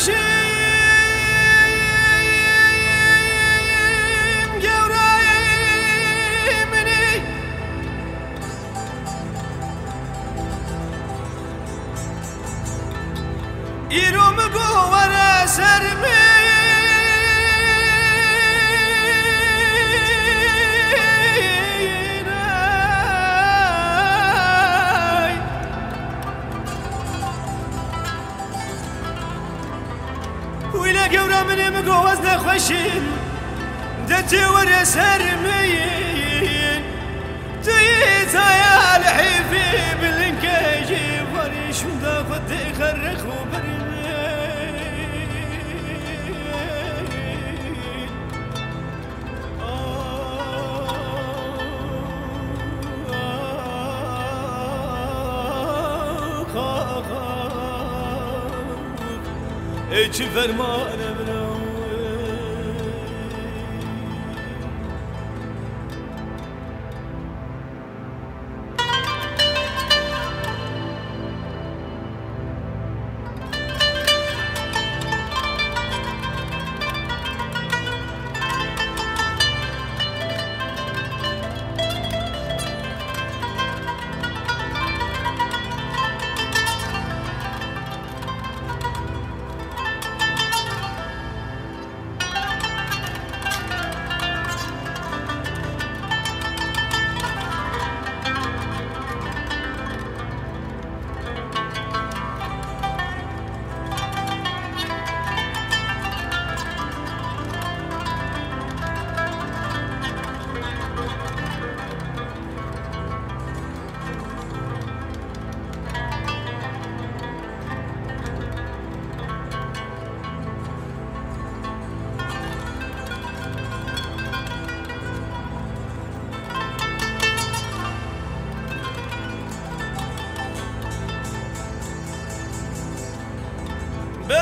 ateşim gevreğimini İrumu kuvvet eser? ویلە گەورە منێ مگۆوەز نەخۆشین دەچێ وەرە سەرمەین توی تایا لە حیفی بلنکەژی وەریشمدا خۆتی خەرخ و بەرمێ ای ey ferman emrah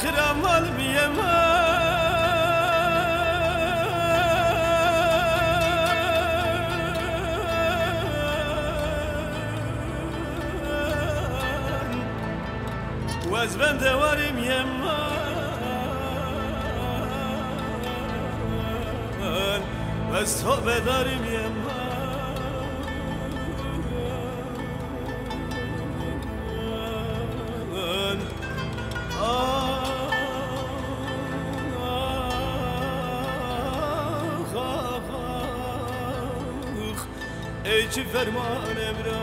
از خرامال بیما و از بنده واریم یما و از تو بداریم یما ey ki ferman emra